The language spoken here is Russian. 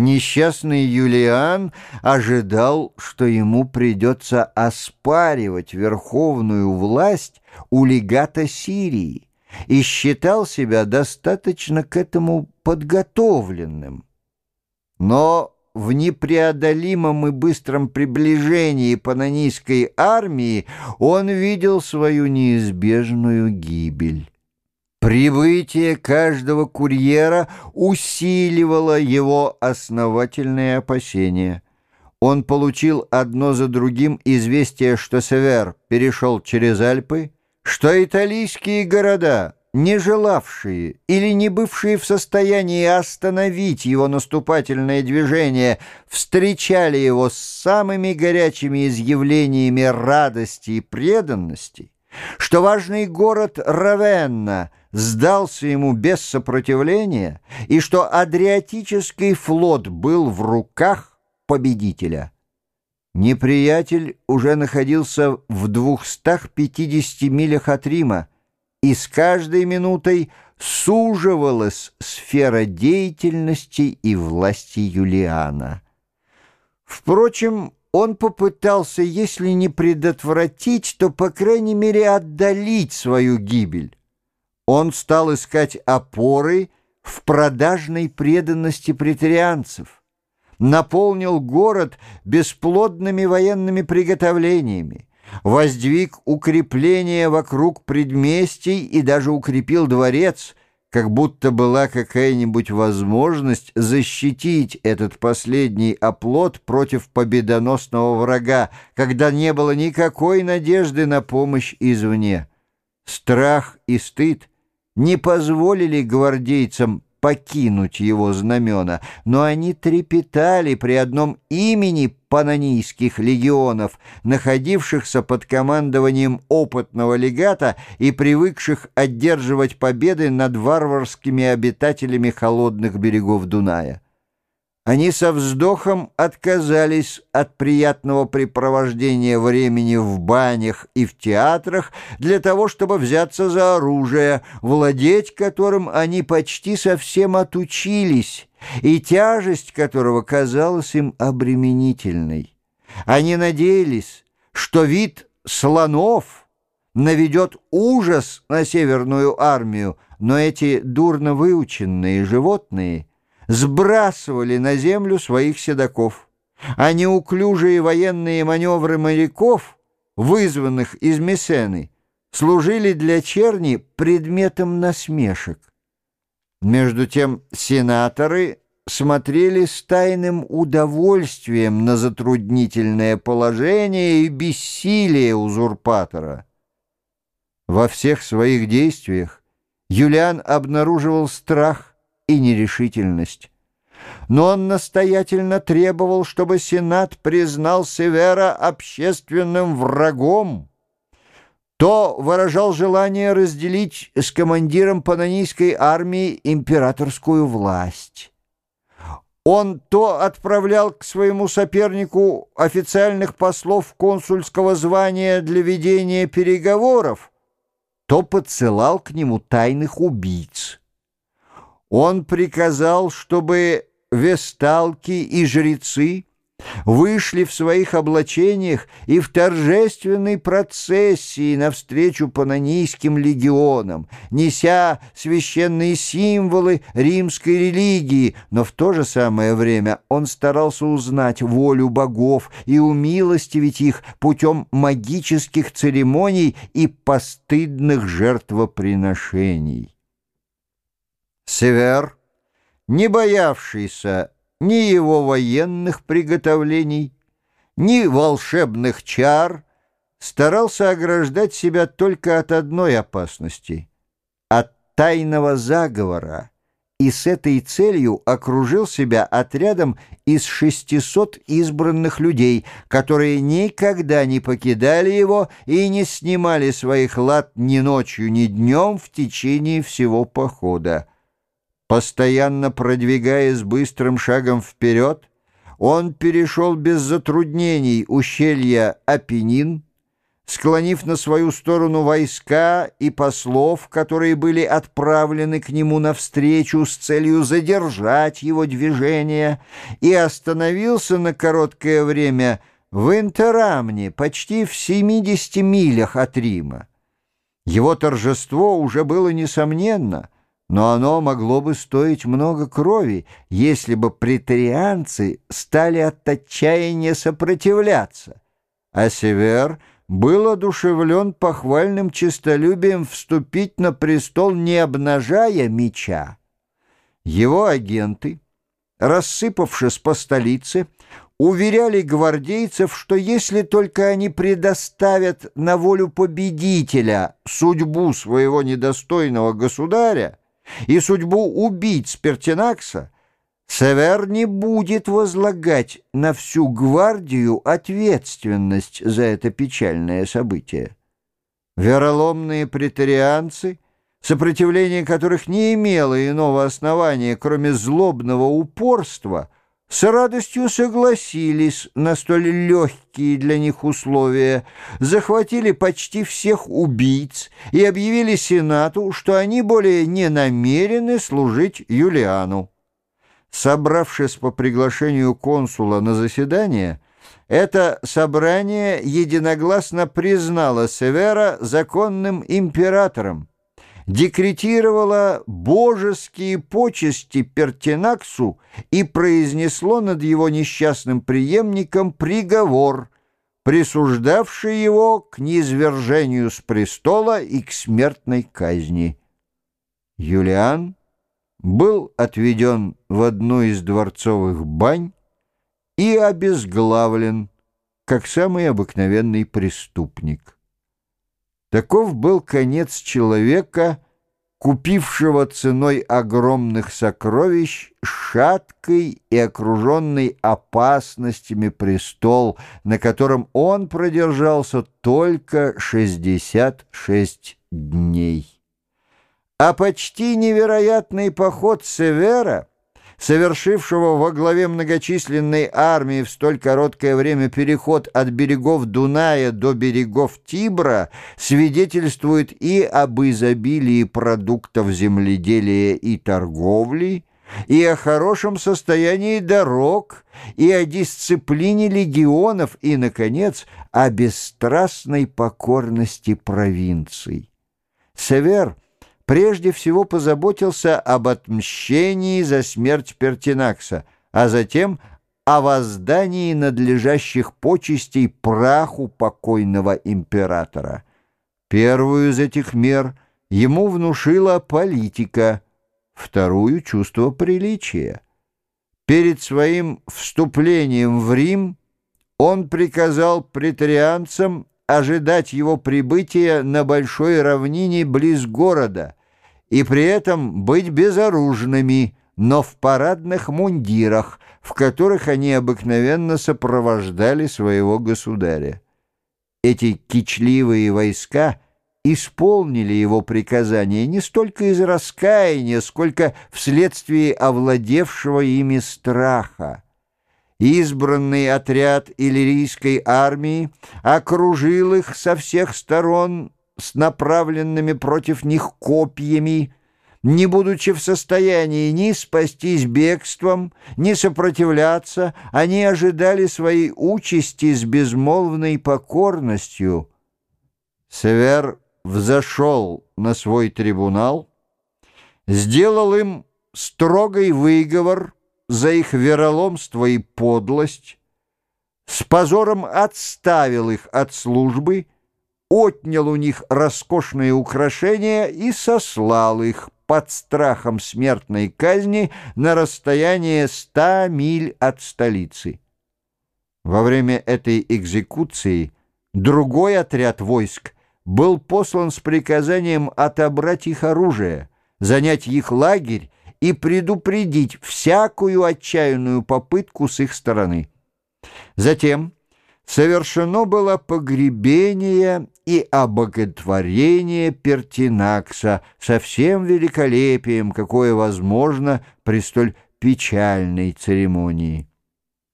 Несчастный Юлиан ожидал, что ему придется оспаривать верховную власть у легата Сирии и считал себя достаточно к этому подготовленным. Но в непреодолимом и быстром приближении панонийской армии он видел свою неизбежную гибель. Прибытие каждого курьера усиливало его основательные опасения. Он получил одно за другим известие, что Север перешел через Альпы, что италийские города, не желавшие или не бывшие в состоянии остановить его наступательное движение, встречали его с самыми горячими изъявлениями радости и преданности, что важный город Равенна сдался ему без сопротивления и что Адриатический флот был в руках победителя. Неприятель уже находился в 250 милях от Рима, и с каждой минутой суживалась сфера деятельности и власти Юлиана. Впрочем, он попытался, если не предотвратить, то, по крайней мере, отдалить свою гибель. Он стал искать опоры в продажной преданности претарианцев наполнил город бесплодными военными приготовлениями, воздвиг укрепления вокруг предместий и даже укрепил дворец, как будто была какая-нибудь возможность защитить этот последний оплот против победоносного врага, когда не было никакой надежды на помощь извне. Страх и стыд не позволили гвардейцам покинуть его знамена, но они трепетали при одном имени панонийских легионов, находившихся под командованием опытного легата и привыкших одерживать победы над варварскими обитателями холодных берегов Дуная. Они со вздохом отказались от приятного препровождения времени в банях и в театрах для того, чтобы взяться за оружие, владеть которым они почти совсем отучились, и тяжесть которого казалась им обременительной. Они надеялись, что вид слонов наведет ужас на Северную армию, но эти дурно выученные животные — сбрасывали на землю своих седаков, а неуклюжие военные маневры моряков, вызванных из Мессены, служили для черни предметом насмешек. Между тем сенаторы смотрели с тайным удовольствием на затруднительное положение и бессилие узурпатора. Во всех своих действиях Юлиан обнаруживал страх, и нерешительность. Но он настоятельно требовал, чтобы Сенат признал Севера общественным врагом. То выражал желание разделить с командиром панонийской армии императорскую власть. Он то отправлял к своему сопернику официальных послов консульского звания для ведения переговоров, то подсылал к нему тайных убийц. Он приказал, чтобы весталки и жрецы вышли в своих облачениях и в торжественной процессии навстречу панонийским легионам, неся священные символы римской религии, но в то же самое время он старался узнать волю богов и умилостивить их путем магических церемоний и постыдных жертвоприношений. Север, не боявшийся ни его военных приготовлений, ни волшебных чар, старался ограждать себя только от одной опасности — от тайного заговора, и с этой целью окружил себя отрядом из 600 избранных людей, которые никогда не покидали его и не снимали своих лад ни ночью, ни днем в течение всего похода. Постоянно продвигаясь быстрым шагом вперед, он перешел без затруднений ущелья Апеннин, склонив на свою сторону войска и послов, которые были отправлены к нему навстречу с целью задержать его движение, и остановился на короткое время в Интерамне, почти в 70 милях от Рима. Его торжество уже было несомненно, но оно могло бы стоить много крови, если бы претарианцы стали от отчаяния сопротивляться, а Север — был одушевлен похвальным честолюбием вступить на престол, не обнажая меча. Его агенты, рассыпавшись по столице, уверяли гвардейцев, что если только они предоставят на волю победителя судьбу своего недостойного государя и судьбу убийц Пертинакса, Север не будет возлагать на всю гвардию ответственность за это печальное событие. Вероломные претарианцы, сопротивление которых не имело иного основания, кроме злобного упорства, с радостью согласились на столь легкие для них условия, захватили почти всех убийц и объявили Сенату, что они более не намерены служить Юлиану. Собравшись по приглашению консула на заседание, это собрание единогласно признало Севера законным императором, декретировало божеские почести Пертинаксу и произнесло над его несчастным преемником приговор, присуждавший его к низвержению с престола и к смертной казни. Юлиан был отведен в одну из дворцовых бань и обезглавлен, как самый обыкновенный преступник. Таков был конец человека, купившего ценой огромных сокровищ шаткой и окруженный опасностями престол, на котором он продержался только 66 дней. А почти невероятный поход Севера, совершившего во главе многочисленной армии в столь короткое время переход от берегов Дуная до берегов Тибра, свидетельствует и об изобилии продуктов земледелия и торговли, и о хорошем состоянии дорог, и о дисциплине легионов, и, наконец, о бесстрастной покорности провинций. Север — прежде всего позаботился об отмщении за смерть Пертинакса, а затем о воздании надлежащих почестей праху покойного императора. Первую из этих мер ему внушила политика, вторую — чувство приличия. Перед своим вступлением в Рим он приказал претарианцам ожидать его прибытия на большой равнине близ города — и при этом быть безоружными, но в парадных мундирах, в которых они обыкновенно сопровождали своего государя. Эти кичливые войска исполнили его приказание не столько из раскаяния, сколько вследствие овладевшего ими страха. Избранный отряд иллирийской армии окружил их со всех сторон с направленными против них копьями, не будучи в состоянии ни спастись бегством, ни сопротивляться, они ожидали своей участи с безмолвной покорностью. Север взошел на свой трибунал, сделал им строгий выговор за их вероломство и подлость, с позором отставил их от службы отнял у них роскошные украшения и сослал их под страхом смертной казни на расстояние ста миль от столицы. Во время этой экзекуции другой отряд войск был послан с приказанием отобрать их оружие, занять их лагерь и предупредить всякую отчаянную попытку с их стороны. Затем совершено было погребение и обоготворение Пертинакса со всем великолепием, какое возможно при столь печальной церемонии.